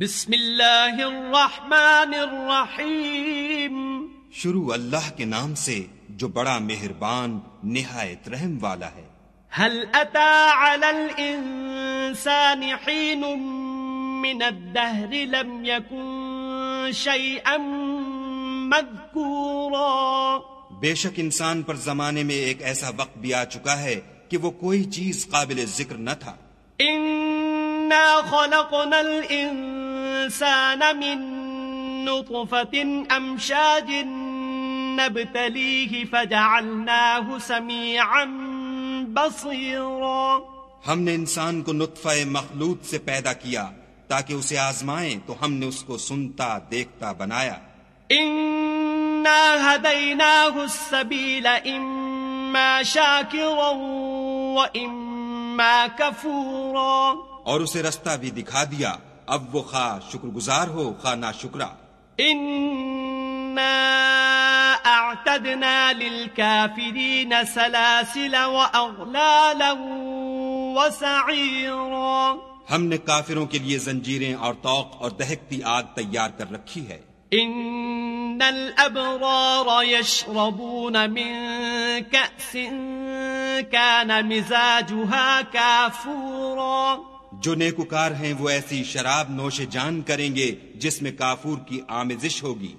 بسم اللہ الرحمن الرحیم شروع اللہ کے نام سے جو بڑا مہربان نہایت رحم والا ہے۔ هل اتى على الانسان حين من الدهر لم يكن شيئا مذكورا؟ بے شک انسان پر زمانے میں ایک ایسا وقت بھی آ چکا ہے کہ وہ کوئی چیز قابل ذکر نہ تھا۔ انا خلقنا الانسان من نطفة امشاج نبتليه فجعلناه سميعا بصيرا۔ ہم نے انسان کو نطفہ مخلوط سے پیدا کیا تاکہ اسے آزمائیں تو ہم نے اس کو سنتا دیکھتا بنایا۔ انا هديناه السبيل اما شاكرا واما كفورا۔ اور اسے رستہ بھی دکھا دیا۔ اب وہ خواہ شکر گزار ہو خواہ نہ شکرا اعتدنا للكافرين سلاسل واغلالا وسعيرا۔ ہم نے کافروں کے لیے زنجیریں اور توق اور دہکتی آگ تیار کر رکھی ہے۔ ان الابرار يشربون من كأس كان مزاجها كافورا۔ جو نیکوکار ہیں وہ ایسی شراب نوش جان کریں گے جس میں کافور کی آمیزش ہوگی۔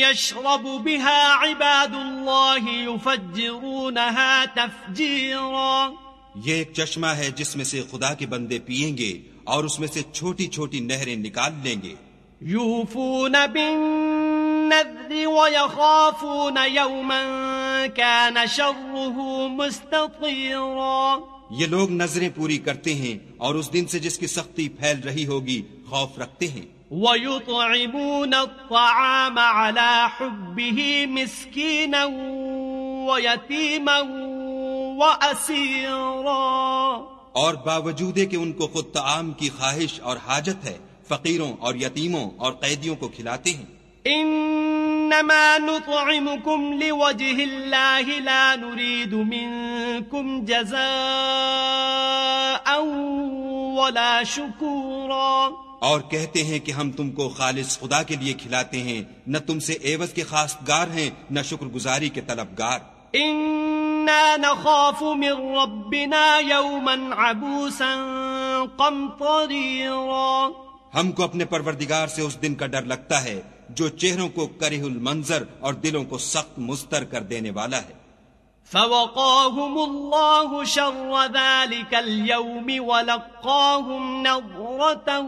يشرب بها عباد تفجيرا۔ یہ ایک چشمہ ہے جس میں سے خدا کے بندے پیئیں گے اور اس میں سے چھوٹی چھوٹی نہریں نکال لیں گے۔ يوفون بالنذر ويخافون يوما كان شره مستطيرا یہ لوگ نظریں پوری کرتے ہیں اور اس دن سے جس کی سختی پھیل رہی ہوگی خوف رکھتے ہیں۔ ويطعمون الطعام على حبه مسكينا ويتيما وأسيرا۔ اور باوجود کہ ان کو خود تعام کی خواہش اور حاجت ہے فقیروں اور یتیموں اور قیدیوں کو کھلاتے ہیں۔ إنما نطعمكم لوجه الله لا نريد منكم جزاء ولا شكورا۔ اور کہتے ہیں کہ ہم تم کو خالص خدا کے لیے کھلاتے ہیں نہ تم سے ایوز کے خاص گار ہیں نہ شکر گزاری کے طلبگار۔ إنا نخاف من ربنا يوما عبوسا قمطريرا۔ ہم کو اپنے پروردگار سے اس دن کا ڈر لگتا ہے جو چہروں کو کرہ المنظر اور دلوں کو سخت مستر کر دینے والا ہے۔ فوقاهم الله شر ذلك اليوم ولقاهم نظرة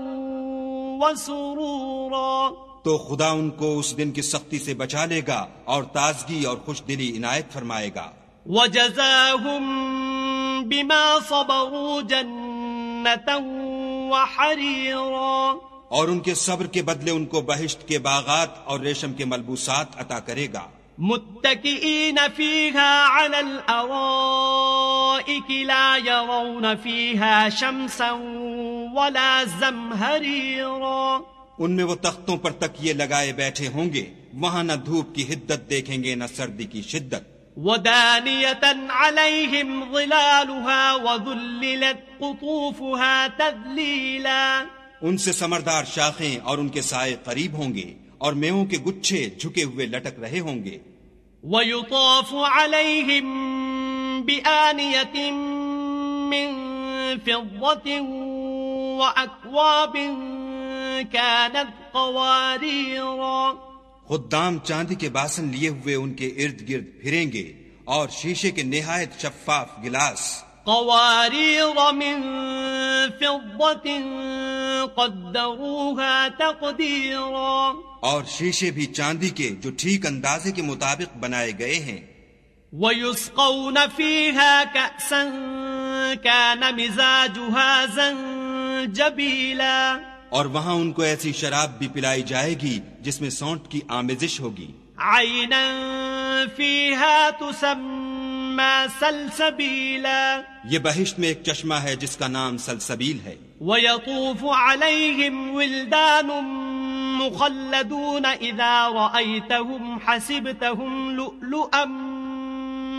وسرورا۔ تو خدا ان کو اس دن کی سختی سے بچا لے گا اور تازگی اور خوش دلی عنایت فرمائے گا۔ وجزاهم بما صبروا جنة وحريرا۔ اور ان کے صبر کے بدلے ان کو بہشت کے باغات اور ریشم کے ملبوسات عطا کرے گا۔ متكئين فيها على الأرائك لا يرون فيها شمسا ولا زمهريرا ان میں وہ تختوں پر تکیے لگائے بیٹھے ہوں گے۔ وہاں نہ دھوپ کی حدت دیکھیں گے نہ سردی کی شدت۔ ودانية عليهم ظلالها وذللت قطوفها تذليلا ان سے سمردار شاخیں اور ان کے سائے قریب ہوں گے اور میووں کے گچھے جھکے ہوئے لٹک رہے ہوں گے۔ ويطاف عليهم بآنية من فضة وأكواب كانت قواريرا خدام چاندی کے باسن لیے ہوئے ان کے ارد گرد پھریں گے اور شیشے کے نہایت شفاف گلاس۔ قوارير من فضة قدروها تقديرا۔ اور شیشے بھی چاندی کے جو ٹھیک اندازے کے مطابق بنائے گئے ہیں۔ ويسقون فيها كأسا كان مزاجها زنجبيلا۔ اور وہاں ان کو ایسی شراب بھی پلائی جائے گی جس میں سونٹ کی آمیزش ہوگی۔ عينا فيها تسمى سلسبيلا یہ بہشت میں ایک چشمہ ہے جس کا نام سلسبیل ہے۔ ويطوف عليهم ولدان مخلدون إذا رأيتهم حسبتهم لؤلؤا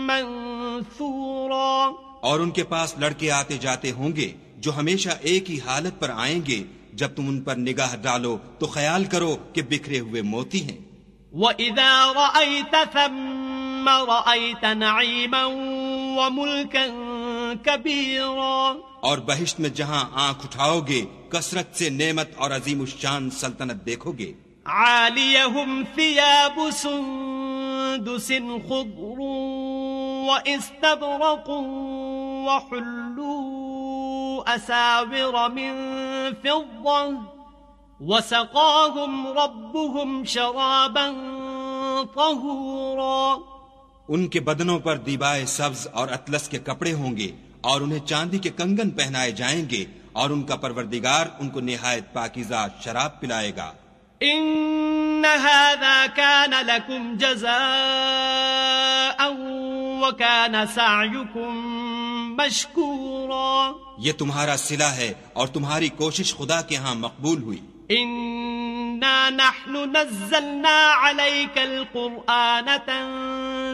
منثورا۔ اور ان کے پاس لڑکے آتے جاتے ہوں گے جو ہمیشہ ایک ہی حالت پر آئیں گے۔ جب تم ان پر نگاہ ڈالو تو خیال کرو کہ بکھرے ہوئے موتی ہیں۔ وَإِذَا رَأَيْتَ ثَمَّ رَأَيْتَ نَعِيمًا وَمُلْكًا كَبِيرًا۔ اور بہشت میں جہاں آنکھ اٹھاؤ گے کثرت سے نعمت اور عظیم الشان سلطنت دیکھو گے۔ عاليهم ثياب سندس خضر واستبرق وحلوا أساور من فضة وسقاهم ربهم شرابا طهورا۔ ان کے بدنوں پر دیبائے سبز اور اطلس کے کپڑے ہوں گے اور انہیں چاندی کے کنگن پہنائے جائیں گے اور ان کا پروردگار ان کو نہایت پاکیزہ شراب پلائے گا۔ ان هذا كان لكم جزاء وكان سعيكم مشكورا۔ یہ تمہارا صلہ ہے اور تمہاری کوشش خدا کے ہاں مقبول ہوئی۔ انا نحن نزلنا عليك القرآن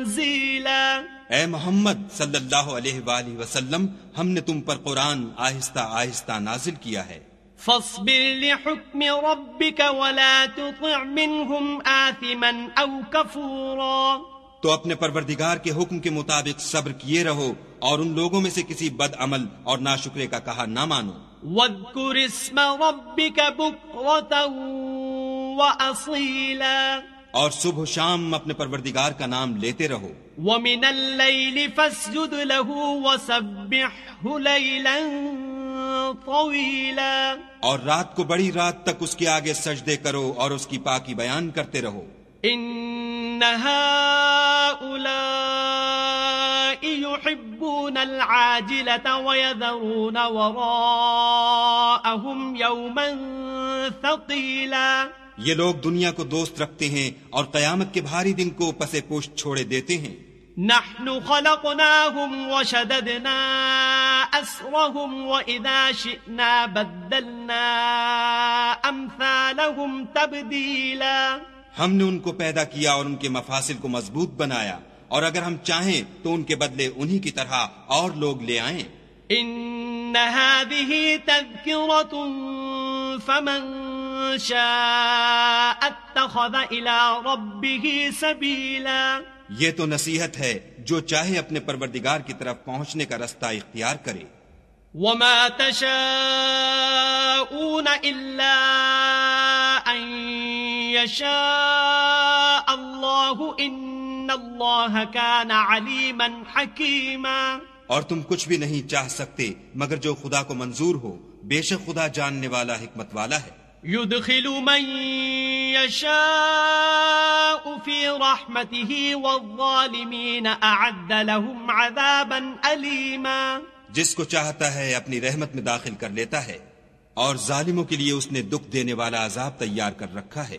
تنزيلا اے محمد صلی اللہ علیہ وآلہ وسلم ہم نے تم پر قرآن آہستہ آہستہ نازل کیا ہے۔ فاصبر لحكم ربك ولا تطع منهم آثما أو كفورا تو اپنے پروردگار کے حکم کے مطابق صبر کیے رہو اور ان لوگوں میں سے کسی بد عمل اور ناشکرے کا کہا نہ مانو۔ واذكر اسم ربك بكرة وأصيلا اور صبح و شام اپنے پروردگار کا نام لیتے رہو۔ ومن الليل فاسجد له وسبحه ليلا طويلا۔ اور رات کو بڑی رات تک اس کے آگے سجدے کرو اور اس کی پاکی بیان کرتے رہو۔ ان هؤلاء يحبون العاجلة ويذرون وراءهم يوما ثقيلا۔ یہ لوگ دنیا کو دوست رکھتے ہیں اور قیامت کے بھاری دن کو پسے پوش چھوڑے دیتے ہیں۔ نحن خلقناهم وشددنا أسرهم وإذا شئنا بدلنا أمثالهم تبديلا۔ ہم نے ان کو پیدا کیا اور ان کے مفاصل کو مضبوط بنایا۔ اور اگر ہم چاہیں تو ان کے بدلے انہی کی طرح اور لوگ لے آئیں۔ إن هذه تذكرة فمن شاء اتخذ إلى ربه سبيلا۔ یہ تو نصیحت ہے جو چاہے اپنے پروردگار کی طرف پہنچنے کا رستہ اختیار کرے۔ وما تشاءون إلا أن يشاء الله إن الله كان عليما حكيما۔ اور تم کچھ بھی نہیں چاہ سکتے مگر جو خدا کو منظور ہو بے شک خدا جاننے والا حکمت والا ہے۔ يدخل من يشاء في رحمته والظالمين أعد لهم عذابا أليما۔ جس کو چاہتا ہے اپنی رحمت میں داخل کر لیتا ہے اور ظالموں کے لیے اس نے دکھ دینے والا عذاب تیار کر رکھا ہے۔